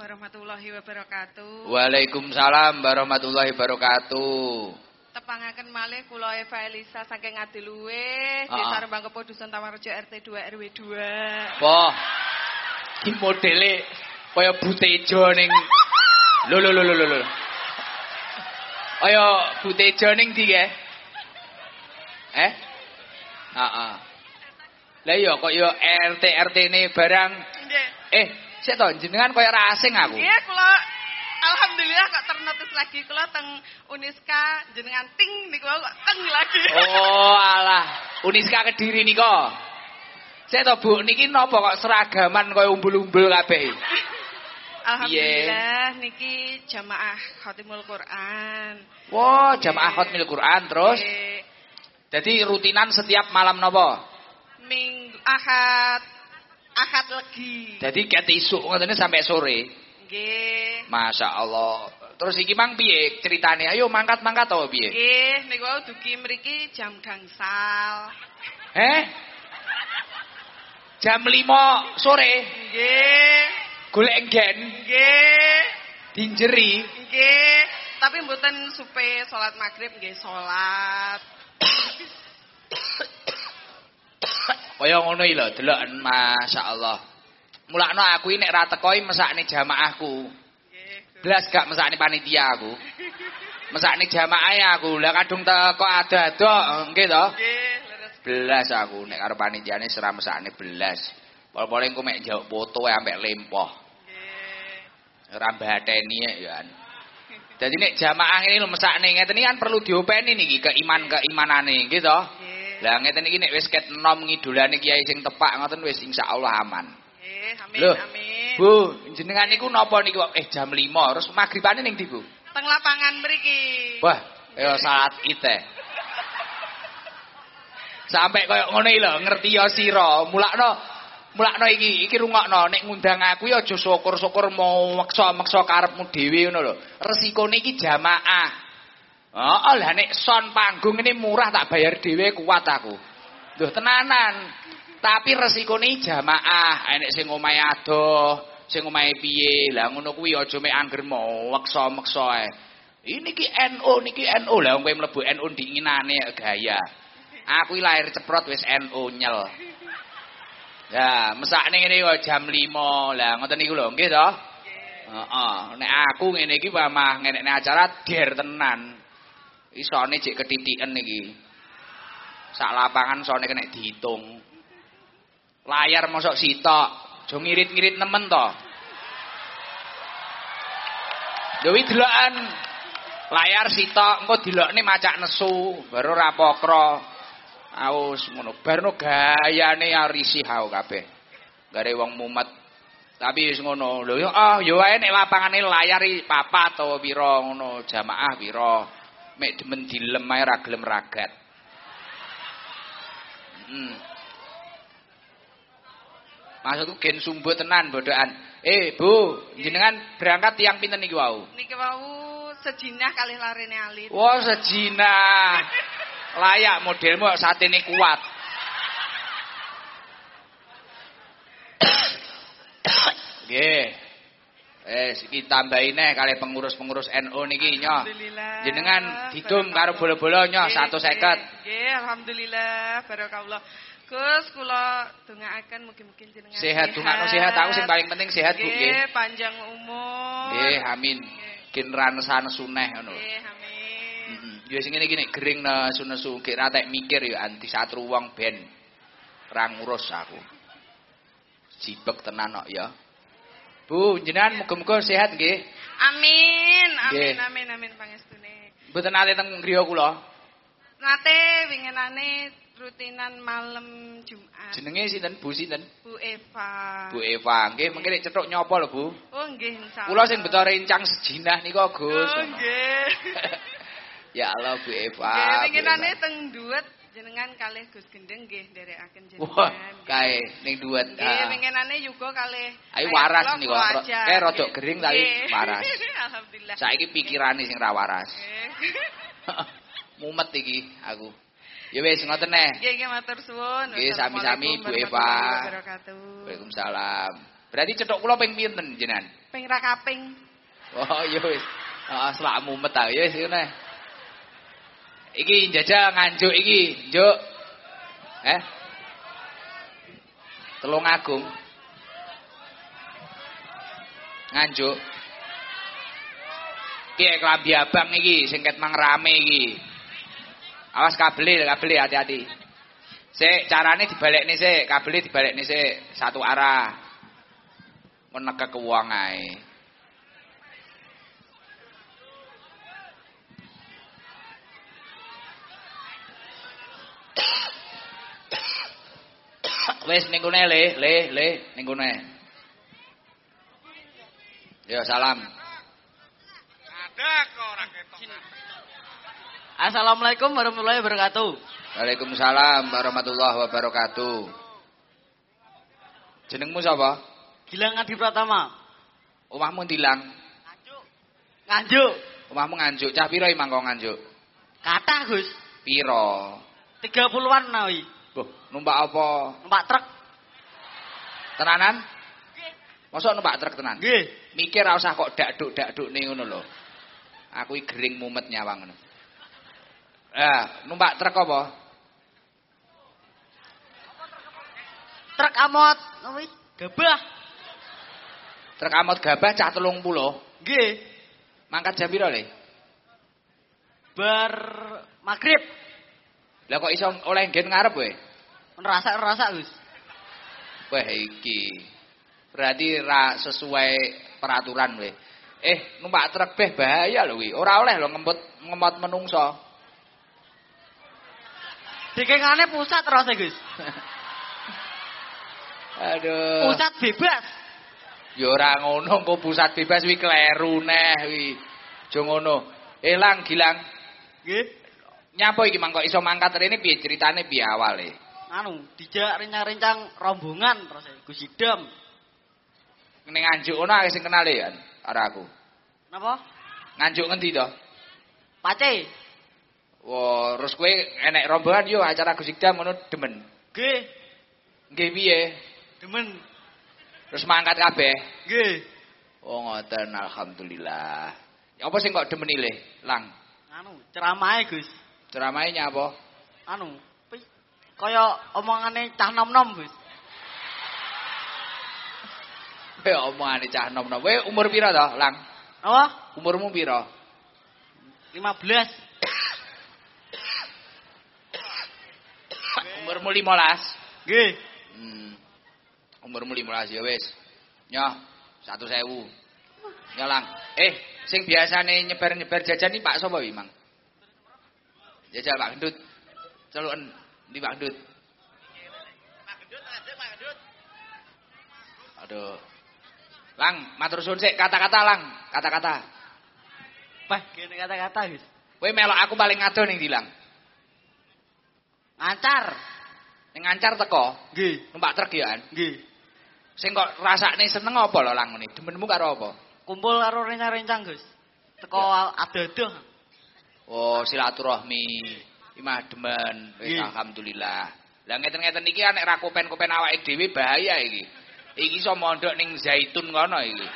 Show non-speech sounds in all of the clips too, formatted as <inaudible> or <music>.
warahmatullahi wabarakatuh. Waalaikumsalam warahmatullahi wabarakatuh. Tepangaken malih kula Eva Elisa saking Adiluwe, Ah, Desa ah. Rembang Kepo Dusun Tamarjo RT 2 RW 2. Wah. Ki modele kaya butejo ning Lho lho lho lho lho. Kaya butejo ning ndi? Eh? Heeh. Lah iya kok yo RT RT ne barang Nggih. eh sik to jenengan kaya ra asing aku. Nggih kula Alhamdulillah kok ternotis lagi kula teng Uniska jenengan ting niku kok teng lagi. Oh alah, Uniska Kediri nika. Sik to Bu, niki napa kok seragaman kaya umbul-umbul kabeh? Alhamdulillah niki jamaah Khatimul Quran. Wah, jamaah khotmil Quran terus. Nggih. Jadi rutinan setiap malam napa? Minggu Ahad Ahad legi. Jadi ket isuk ngene sampai sore. Nggih. Masya Allah. Terus iki mang piye ceritane? Ayo mangkat-mangkat to piye? Nggih, niku dugi mriki jam gangsal. Eh? Jam 5 sore Nggih. golek enggen Nggih. dinjeri. Nggih. Tapi mboten supe salat maghrib nggih salat. Kaya ngono iki lho, deloken masyaallah. Mulakno aku iki nek ra teko iki mesakne jamaahku. Blas gak mesakne panitia aku. Mesakne jamaah aku. Lah kadung teko ada-ada, nggih to? Belas aku nek karo panitiane seram mesakne belas. Pol-pole engko mek njaluk foto ambek lempoh. Nggih. Ora mbateni ya. Dadi nek jamaah ini mesakne ngeten iki kan perlu diopeni niki keiman keimanane, nggih to? Lah ngeten iki nek wis ket enom ngidolane kiai sing tepak ngoten wis insyaallah aman. Nggih, amin Loh, amin. Bu, jenengan niku napa niku eh jam 5 terus magribane ning ndi, Bu? Teng lapangan mriki. Wah, ya salat ite. Sampai koyo iki lho, ngerti ya sira. Mulakno mulakno iki, iki rungokno nek ngundang aku ya aja syukur-syukur mau meksa-meksa karepmu dhewe ngono lho. Resikone iki jamaah. Heeh, lah nek son panggung ini murah tak bayar dhewe kuat aku. Duh tenanan. Tapi resikone jamaah, enek sing omahe adoh, sing omahe piye. Lah ngono kuwi aja mek angger mau meksa-meksa ae. Ini ki NU niki NU lah kowe mlebu NU dinginane gaya. Aku lahir ceprot wis NU nyel. Ya, mesakne ngene jam 5. Lah ngoten niku lho, nggih to? Heeh, nek aku ngene iki mah ngenekne acara der tenan. Isone jek ketitiken iki. Sak lapangan sone kena dihitung. Layar mosok sitok, aja ngirit-ngirit nemen to. Dewi delokan layar sitok engko delokne macak nesu, baru rapokro. Aus ngono, barno gayane arisi hau kabeh. Gare wong mumet. Tapi wis ngono. Lho yo ah yo wae nek lapangane layar papat utawa pira ngono, jamaah pira. Mek demen dilem ae ra gelem ragat. Hmm. Maksudku gen sumbut tenan bodokan. Eh, Bu, jenengan berangkat tiang pinten niki wau? Niki wau sejinah kalih larene alit. Wah, sejina. Layak modelmu satene kuat. Nggih. Eh, iki tambahi neh kalih pengurus-pengurus NU niki nyoh. Alhamdulillah. Jenengan didum karo bola-bola Nggih, 150. nggih, alhamdulillah barakallah. Gus kula dongaaken mugi-mugi jenengan Sehat, dongakno sehat aku sing paling penting sehat, Bu, nggih. Panjang umur. Nggih, amin. Gen ranesan suneh ngono. Nggih, amin. Heeh. Ya sing ngene iki nek gering nesu-nesu gek ra tek mikir ya anti satru wong ben ra ngurus aku. Jibek tenan kok ya. Bu, jenengan muga-muga sehat nggih. Amin, amin, amin, amin pangestune. Mboten nate teng griya kula. Nate winginane rutinan malam Jumat. Jenenge sinten? Bu sinten? Bu Eva. Bu Eva. Nggih, mengke nek cetuk nyapa lho, Bu? Oh nggih insyaallah. Kula sing beto rencang sejinah nika, Gus. Oh nggih. <laughs> ya Allah, Bu Eva. Nggih winginane teng duet jenengan kalih Gus Gendeng nggih nderekaken jenengan. Wah, kae ning duet. Nggih, Ah. winginane juga kalih Ayo waras. Kayak rodok Nggih. gering tapi waras. <laughs> Alhamdulillah. Saiki pikirane sing ra waras. <laughs> Mumet iki aku. Ya wis ngoten neh. Nggih, nggih matur suwun. Nggih, sami-sami, Bu Eva. Waalaikumsalam. Berarti cetok kula ping pinten jenengan? ping ra kaping. Oh, ya wis. Heeh, selak mumet ta. Ya wis ngene. Iki jajal nganjuk iki, njuk. Eh? Telung Agung. Nganjuk. Iki klambi abang iki sing ket mang rame iki. Awas kabel, kabel hati-hati. Sik, carane dibalekne sik, kabel dibalekne sik satu arah. Menegak ke wong ae. Wis ning kene le, le, le ning kene. Ya salam. Ada kok ora ketok. Assalamualaikum warahmatullahi wabarakatuh. Waalaikumsalam warahmatullahi wabarakatuh. Jenengmu sapa? Gilang Adi Pratama. Omahmu Tilang. Nganjuk. Omahmu Nganjuk. Cah pira imang kok Nganjuk? Kata Gus. Pira? 30-an nawi. Boh, numpak apa? Numpak truk. Tenanan? Masa numpak truk tenan? Nggih. Mikir ora usah kok dakduk-dakduk ning ngono lho. Aku iki gering mumet nyawang ngono. Ah, numpak truk apa? Truk amot nawi. Gabah. Truk amot gabah cah 30. Nggih. Mangkat jam pira le? Bar maghrib. Lah kok iso oleh nggen ngarep kowe? Ngerasa-ngerasa Gus. Wah iki. Berarti ra sesuai peraturan kowe. Eh, numpak truk beh bahaya lho kuwi. Ora oleh lho ngempet ngemot menungso. Dikengane pusat terus e, Gus. <laughs> Aduh. Pusat bebas. Ya ora ngono, kok pusat bebas kuwi kleru neh kuwi. Aja ngono. Eh Lang, Gilang. Nggih. Nyapa iki mangkok iso mangkat rene piye ceritane piye awale? Anu, dijak rencang-rencang rombongan terus e, Gus Idam. Ning Nganjuk ngono akeh sing kenal ya karo aku. Napa? Nganjuk ngendi to? Pace. Wah, terus kowe enek rombongan yo acara Gus Ikdam ngono demen. Nggih. Nggih piye? Demen. Terus mangkat kabeh. Nggih. Oh ngoten alhamdulillah. Ya apa sing kok demeni le, Lang? Anu, ceramahe Gus. Ceramahe nyapa? anu kaya omongane cah nom-nom Gus. Kowe omongane cah nom-nom. Kowe umur pira to, Lang? Apa? Umurmu pira? 15. Umurmu 15. Nggih. Hmm. Umurmu 15 ya wis. Nyoh, 1000. Ya Lang. Eh, sing biasane nyebar-nyebar jajan iki Pak sapa iki, Mang? Jajal Pak Gendut. Celuken di Pak Gendut. Aduh. Lang, matur suwun sik kata-kata Lang, kata-kata. Bah, gini kata-kata Gus. Kowe melok aku paling ngadoh ning Dilang. Ngancar. Ning ngancar teko, Nggih. numpak truk ya kan. Nggih. Sing kok rasane seneng apa lho Lang ngene? Demenmu karo apa? Kumpul karo rencang-rencang Gus. Teko adoh-adoh. Oh, silaturahmi. Imah demen. Wis alhamdulillah. Lah ngeten-ngeten iki nek ra kopen-kopen awake dhewe bahaya iki. Iki iso mondok ning zaitun kono iki.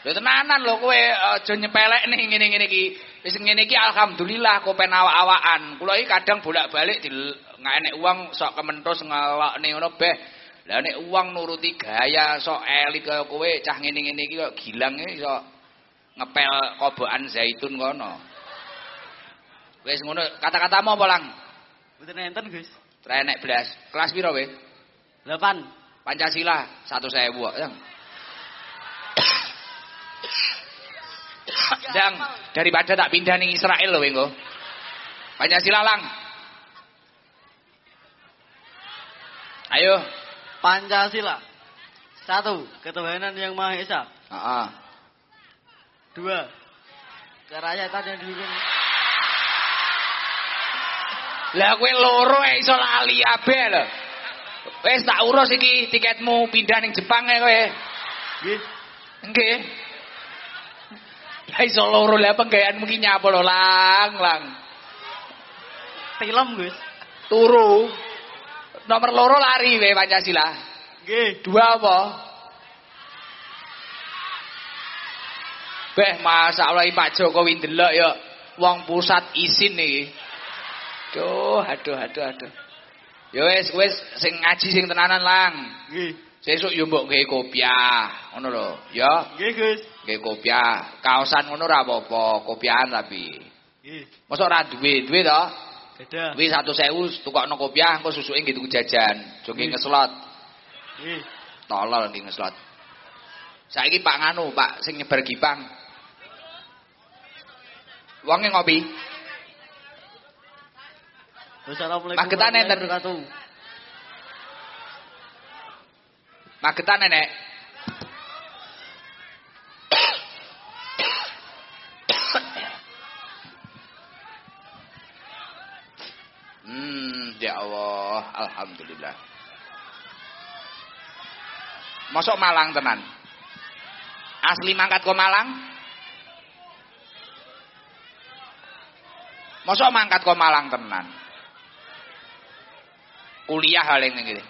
Lho tenanan lho kowe aja nyepelek nih ngene-ngene iki. Wis ngene iki alhamdulillah kopen awak-awakan. Kula iki kadang bolak-balik di nggak enek uang sok kementus ngelokne ngono beh. Lah nek uang nuruti gaya sok elit kaya kowe cah ngene-ngene iki kok iki iso ngepel kobokan zaitun kono. Wis ngono, kata-katamu apa lang? Mboten enten Gus. Tra enek blas. Kelas piro kowe? 8. Pancasila 1000 kok, Yang. Dang, daripada tak pindah ning Israel lho engko. Pancasila lang. Ayo. Pancasila. Satu, ketuhanan yang Maha Esa. Heeh. Dua, kerakyatan yang didukung. Lah kowe loro ae iso lali kabeh lho. Wis tak urus iki tiketmu pindah ning Jepang ae kowe. Nggih. Nggih. Lah iso loro lah penggaweanmu ki nyapa lho lang lang. Film Gus. Turu. Nomor loro lari we Pancasila. Nggih. Dua apa? Beh, masa Allah Pak Jokowi ndelok ya wong pusat isin iki. Duh, aduh aduh aduh. Ya wis wis sing ngaji sing tenanan lang. Nggih. Sesuk yo mbok gawe kopiah, ngono lho. Ya, Nggih, Gus. gawe kopiah. Kaosan ngono ora apa-apa, kopiahan tapi. Nggih. Mosok ora duwe, duwe to? Beda. Duwe 100.000 tukokno kopiah engko susuke tuku jajan. Joge ngeslot. Nggih. Tolol ndi ngeslot. Saiki Pak nganu, Pak sing nyebar gipang. Wonge ngopi. Wassalamualaikum Magetan enten. wabarakatuh. Magetan nenek. Hmm, ya Allah, alhamdulillah. Mosok Malang tenan. Asli mangkat ke Malang? Mosok mangkat ke Malang tenan. Kuliah hal ini gitu.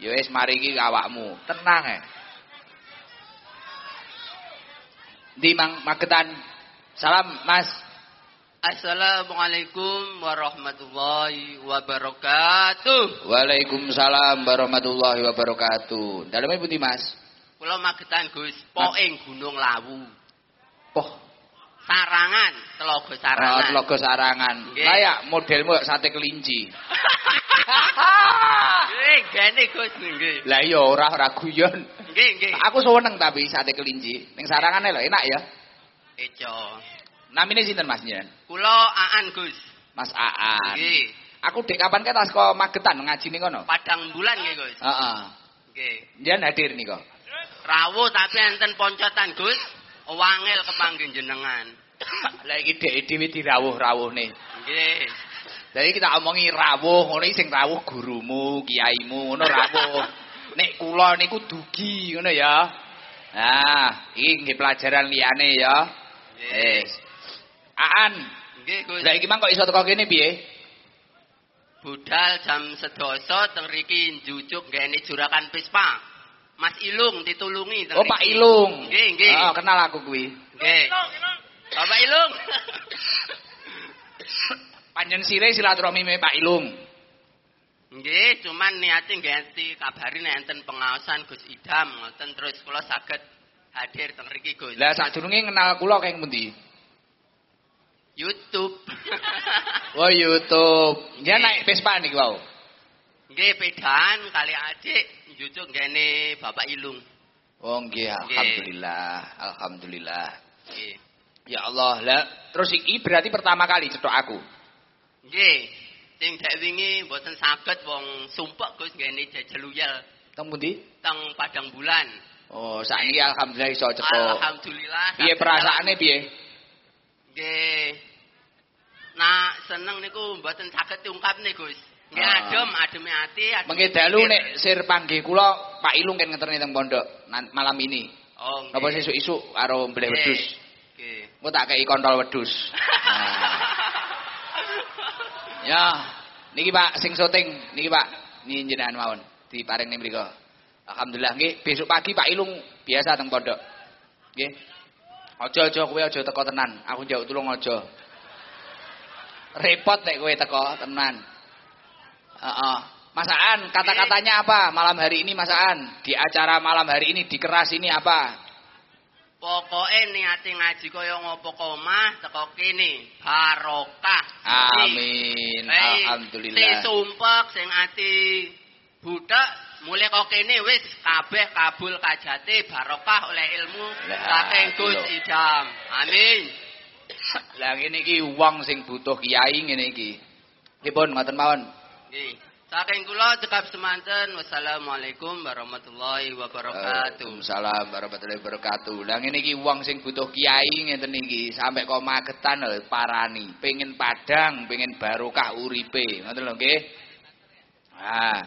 Ya wis mari iki awakmu, tenang ya. Di Mang Magetan. Salam Mas. Assalamualaikum warahmatullahi wabarakatuh. Waalaikumsalam warahmatullahi wabarakatuh. Daleme pundi Mas? Kula magetan Gus, poing Gunung Lawu. Poh, Sarangan, Telaga oh, Sarangan. telaga sarangan. Nggih. Kayak modelmu sate kelinci. Nggih, gene Gus nggih. Lah iya ora ora guyon. Nggih, nggih. Aku seneng tapi sate kelinci. Ning sarangane lho enak ya. Eco. Namine sinten Mas njen? Kula Aan Gus. Mas Aan. Nggih. Aku dek kapan ke tas kok Magetan ngaji ning kono? Padang bulan nggih Gus. Heeh. Nggih. Njen hadir nika. Rawuh tapi enten poncotan Gus. Wangel kepanggih jenengan. <laughs> Lah iki dhek dhewe dirawuh-rawuhne. Nggih. Jadi kita omongi rawuh, ngono sing rawuh gurumu, kiaimu, ngono rawuh. <laughs> Nek kula niku dugi, ngono ya. Nah, iki nggih pelajaran liyane ya. Wis. Aan, Nggih Gus. lah iki mang kok iso teko kene piye? Budal jam sedoso teng riki njujuk ngene jurakan Pispa. Mas Ilung ditulungi Oh, Pak. Ilung. Nggih, nggih. Oh, kenal aku kuwi. Nggih. Bapak Ilung. <laughs> Panjen sire silaturahmi me Pak Ilung. Nggih, cuman niate ganti kabari nek enten pengaosan Gus Idam ngoten terus kula saged hadir teng riki Gus. Lah sadurunge kenal kula keng pundi? YouTube. <laughs> Oh, YouTube. Dia Nggih. naik Vespa niki wau. Nggih, pedan kali adik njujuk ngene Bapak Ilung. Oh, nggih, alhamdulillah. Alhamdulillah. Nggih. Ya Allah, lah terus iki berarti pertama kali cetok aku. Nggih. Sing dek wingi mboten saged wong sumpek Gus ngene jejeluyel Teng pundi? teng Padang Bulan. Oh, saiki alhamdulillah iso cetok. Alhamdulillah. Piye perasaane piye? Nggih. Nah, seneng niku mboten saged diungkap nih, Gus. Nggih adem, ademe ati, adem. Mengke dalu nek sir panggih kula Pak Ilung kan ngeterne teng pondok malam ini. Oh. Napa sesuk-isuk karo mbleh wedhus. Nggih. Engko tak kei kontol wedhus. <laughs> Ya, niki Pak sing syuting niki Pak, niki jenengan mawon diparing ning mriku. Alhamdulillah nggih, besok pagi Pak Ilung biasa teng pondok. Nggih. Aja aja kowe aja teko tenan. Aku njaluk tulung aja. Repot nek kowe teko tenan. Heeh. Masaan, kata-katanya apa malam hari ini Masaan? Di acara malam hari ini di keras ini apa? Pokoke niate ngaji kaya ngopo komah teko kene barokah. Amin. Hei, Alhamdulillah. Sing sumpek sing ati budak mulai kok kene wis kabeh kabul kajate barokah oleh ilmu saking Gus. Idam. Amin. Lah ngene iki wong sing butuh kiai ngene iki. Pripun ngoten mawon? Nggih. Saking kula cekap semanten. Wassalamualaikum warahmatullahi wabarakatuh. Waalaikumsalam warahmatullahi wabarakatuh. Lah ngene iki wong sing butuh kiai ngenten iki sampai kok magetan lho parani, pengen padang, pengen barokah uripe. Ngoten lho nggih. Ah.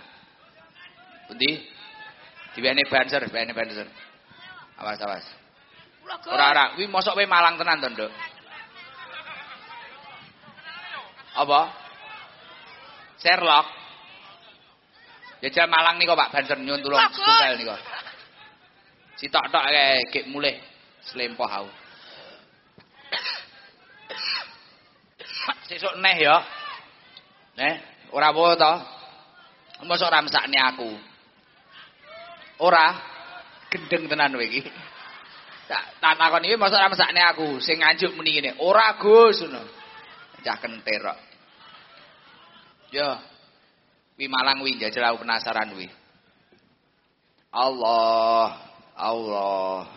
Pundi? Diwene banser, diwene banser. Awas awas. Ora ora, kuwi mosok kowe Malang tenan to, Nduk? Apa? Sherlock. Jajal Malang nika Pak Banten nyun tulung Bagus. setunggal nika. Sitok-tok kae gek mulih slempoh aku. Sesuk neh ya. Neh, ora apa to. Mosok ora mesakne aku. Ora gendeng tenan kowe iki. Tak tak takon iki mosok ora mesakne aku sing nganjuk muni ngene. Ora Gus ngono. Cah kentir kok. Yo. Wi Malang wi jajal aku penasaran wi. Allah, Allah.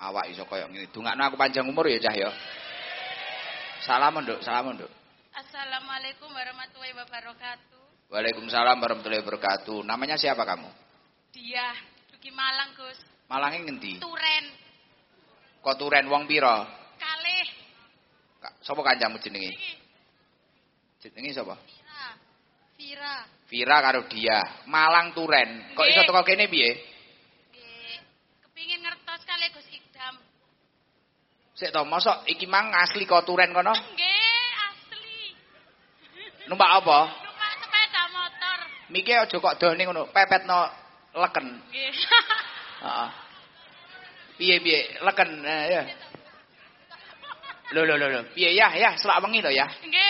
Awak iso koyo ngene. Dungakno aku panjang umur ya cah ya. Salam nduk, salam nduk. Assalamualaikum warahmatullahi wabarakatuh. Waalaikumsalam warahmatullahi wabarakatuh. Namanya siapa kamu? Dia Duki Malang, Gus. Malangnya ngendi? Turen. Kok turen wong pira? Kalih. Ka- Sapa kancamu jenenge? Iki. Jenenge sapa? Vira. Vira. Vira karo dia. Malang turen. Kok iso teko kene piye? Nggih. Kepingin ngertos kali Gus Ikdam. Sik to, mosok iki mang asli kok turen kono? Nggih, asli. Numpak apa? Numpak sepeda motor. Miki aja kok done ngono, pepetno leken. Nggih. Heeh. Piye piye? Leken eh, ya. Lho lho lho lho. Piye ya ya selak wengi lho ya. Nggih.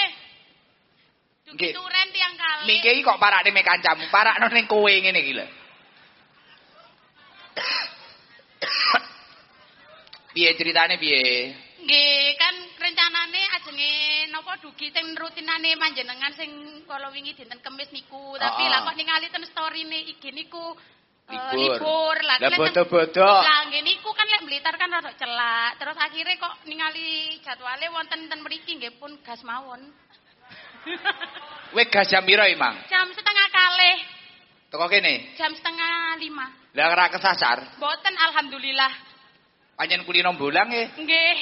Nggih. Tiang kali. Miki iki kok parakne me kancamu, parakno ning kowe ngene iki lho. Piye ceritane piye? Nggih, kan rencanane ajenge napa dugi sing rutinane panjenengan sing kala wingi dinten Kamis niku, tapi Ah, ah. lah kok ningali ten story-ne IG niku eh, Libur. libur. Lah Lah bodo-bodo. Lah nggih niku kan lek Blitar kan rada celak. Terus akhirnya kok ningali jadwale wonten ten mriki nggih pun gas mawon. Kowe gas jam pira, Imang? Jam setengah kalih, Teko kene. jam setengah lima. Lah ora kesasar. Boten alhamdulillah. Panjen kulino bolang e. Nggih.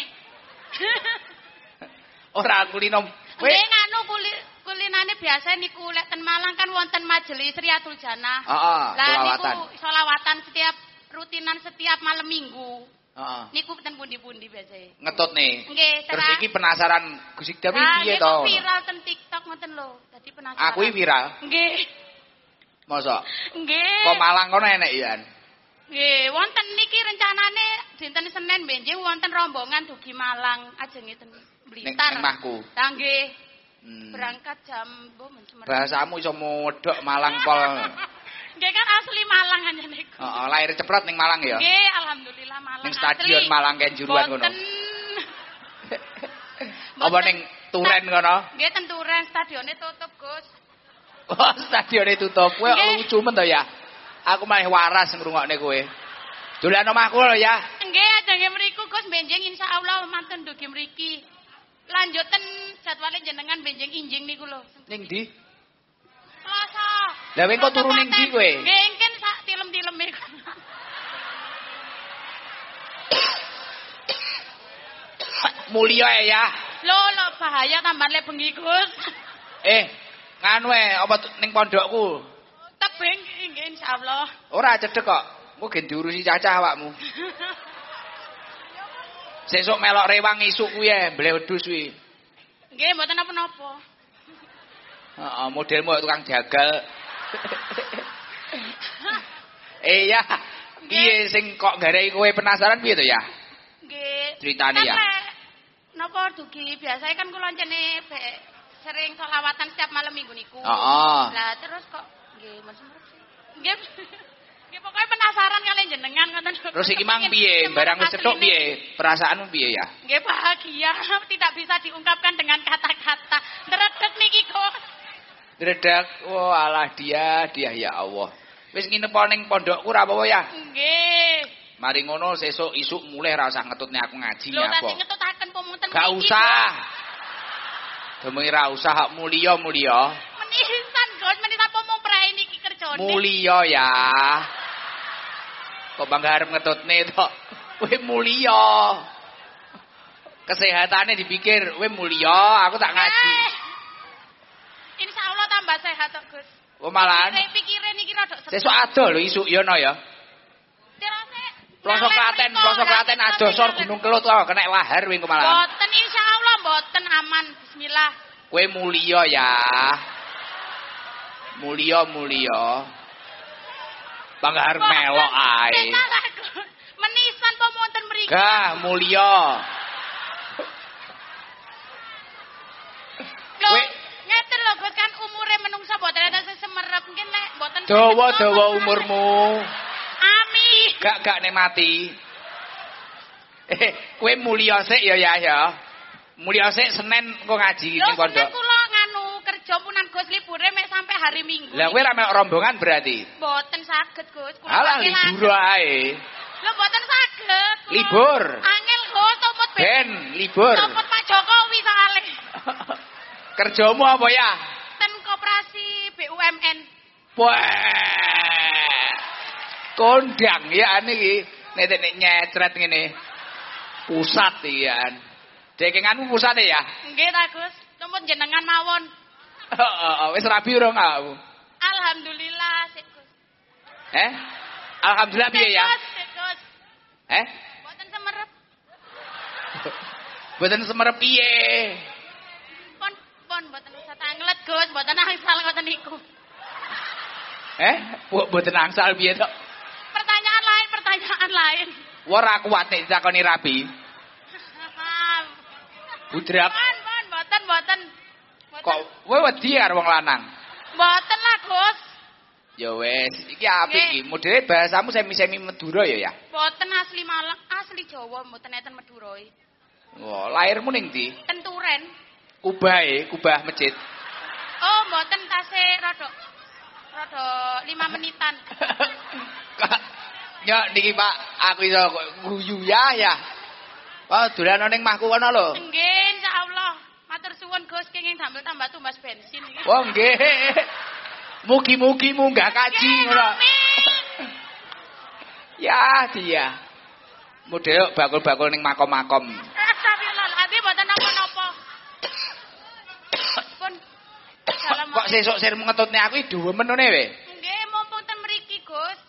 <laughs> Ora kulino. Nggih nganu kuli kulinane biasa niku lek ten Malang kan wonten majelis Riyadul Jannah. Heeh, Lah niku selawatan setiap rutinan setiap malam Minggu. Heeh. Niku ten pundi-pundi biasa. Ngetut nih. Nggih, Terus iki penasaran Gus Ikdam iki Ah, piye to? viral ten TikTok ngoten lho. Dadi penasaran. Aku iki viral. Nggih. Mosok. Nggih. Kok Malang kono enek ya? Nggih, wonten niki rencanane dinten Senin benjing wonten rombongan dugi Malang ajenge ten Blitar. ning. Lah nggih, Hmm. berangkat jam bo men Semeru. Bahasamu iso modok Malang pol. <laughs> Nggih kan asli Malang aja niku. Heeh, lahir ceprot ning Malang ya. Nggih, alhamdulillah Malang Ning stadion asli. Malang Kenjuruan. Boten. <laughs> Apa ning Turen kono? Nggih ten Turen stadione tutup, Gus. Oh, <laughs> stadione tutup. Kowe lucu men to ya. Aku malah waras ngrungokne kowe. Dolan omahku lho ya. Nggih, ajenge mriku Gus benjing insyaallah mantun dugi mriki. Lanjuten jadwale jenengan benjing injing niku lho. Ning ndi? Lah, kowe kok turu ning ndi kowe? Nggih, engken sak tilem-tileme. Mulya ya. Lho, lho bahaya tambah lek bengi Gus. Eh, nganu e, apa ning pondokku? Tebing nggih insyaallah. Ora cedek kok. Mu gen diurusi cacah awakmu. Sesuk melok rewang isuk kuwi e, mbledus kuwi. Nggih, mboten napa-napa. Heeh, modelmu tukang jagal. Eh ya, piye sing kok garai kowe penasaran piye to ya? Nggih. Ceritane ya. Kan lek Napa dugi biasanya kan kula jene sering selawatan setiap malam minggu niku. Heeh. Lah terus kok nggih. Nggih. Nggih pokoknya penasaran kalian jenengan ngoten. Terus iki mang piye? Barang wis cetok piye? Perasaanmu piye ya? Nggih bahagia, <laughs> tidak bisa diungkapkan dengan kata-kata. Dredeg niki kok. Dredak, wah alah dia, dia ya Allah. Wis nginep ning pondokku ora apa-apa ya. Nggih. Mari ngono sesuk isuk mulai ra usah ngetutne aku ngaji Lho apa. tadi ngetutaken pemunten Gak usah. Demi ra usah hak mulia mulia. Menisan, Gus, menisan pomong prae niki kerjane. Mulia ya. Kok bangga arep ngetutne tok. Kowe mulia. Kesehatannya dipikir, kowe mulia, aku tak ngaji. Eh. Insya Allah tambah sehat kok, Gus. Oh malahan Saya pikirin iki rada sepi. sesuk ado lho isuk yo no ya. Tirose. Pelosok Klaten, pelosok Klaten ado sor Gunung Kelut oh, kena lahar wing kemalahan. Boten insya Allah boten aman. Bismillah. Kowe mulia ya. Mulia mulia. Banggar melok ae. Menisan po wonten mriki. Gah mulia. Mboten enten mungkin nek mboten Dawa-dawa umurmu. Amin. Gak gak nek mati. Eh, kowe mulia sik ya ya ya. Mulia sik Senin kok ngaji Lho, ning pondok. Senin kula nganu kerja punan Gus libure mek sampai hari Minggu. Lah kowe ra melok rombongan berarti. Mboten saged Gus. Kula Alah libur ae. Lho mboten saged. Libur. Angel Gus tumut Ben libur. Tumut Pak Jokowi soalnya. <laughs> Kerjamu apa ya? BUMN. Wah. Kondang ya niki. Nek nek nyecret ngene. Pusat ya. Dekenganmu pusat ya? Nggih ta Gus. Jenengan mawon. Heeh, wis rabi urung aku. Alhamdulillah sik Gus. Eh? Alhamdulillah piye ya? Gus. Eh? Mboten semerep. Mboten semerep piye? Pon mboten usah tanglet Gus, mboten angsal ngoten niku. Eh? Mboten angsal piye tok? Pertanyaan lain, pertanyaan lain. Ora kuat nek. Maaf. Budrap. Pon pon mboten mboten. Mboten. Kok kowe wedi karo wong lanang? Mboten lah Gus. Ya wis, iki apik iki. Modele bahasamu semi-semi Madura ya ya. Mboten asli Malang, asli Jawa, mboten enten Madura. Wah, lahirmu ning ndi? Tenturen. Kubah e, Kubah masjid. Oh, mboten tase rada rada 5 menitan. <laughs> Ya niki Pak, aku iso guyu ya ya. Oh, dolan ning mahku kono lho. Nggih, insyaallah. Matur suwun Gus kenging damel tambah tumbas bensin iki. Wah, nggih. Mugi-mugi munggah kaji ngono. Ya, dia. Model bakul-bakul ning makom-makom. Kok sesuk sirmu ngetutne aku iki dhuwemen ngene we. Nggih, mumpung ten mriki, Gus.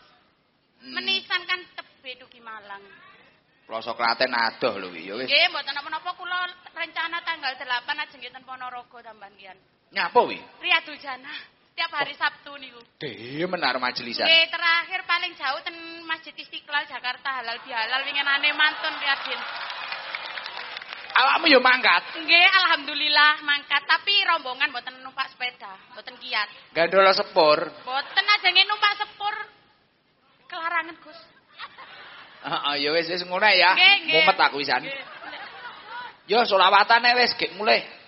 Hmm. Menisan kan tebe duki Malang. Ploso Klaten adoh lho ya wis. Nggih, mboten napa-napa kula rencana tanggal 8 ajeng ten Ponorogo tambahan kian. Nyapa wi? Riyadul Jannah. Setiap hari Sabtu niku. Demen arep majelisan. Nggih, terakhir paling jauh ten Masjid Istiqlal Jakarta halal bihalal winginane mantun Riyadin. Awakmu yo mangkat. Nggih, alhamdulillah mangkat, tapi rombongan mboten numpak sepeda, mboten kiat. Gandolo sepur. Mboten ajenge numpak sepur. Kelarangan, Gus. Heeh, ya wis wis ngono ya. Mumet aku wisan. Yo selawatan wis gek mulai.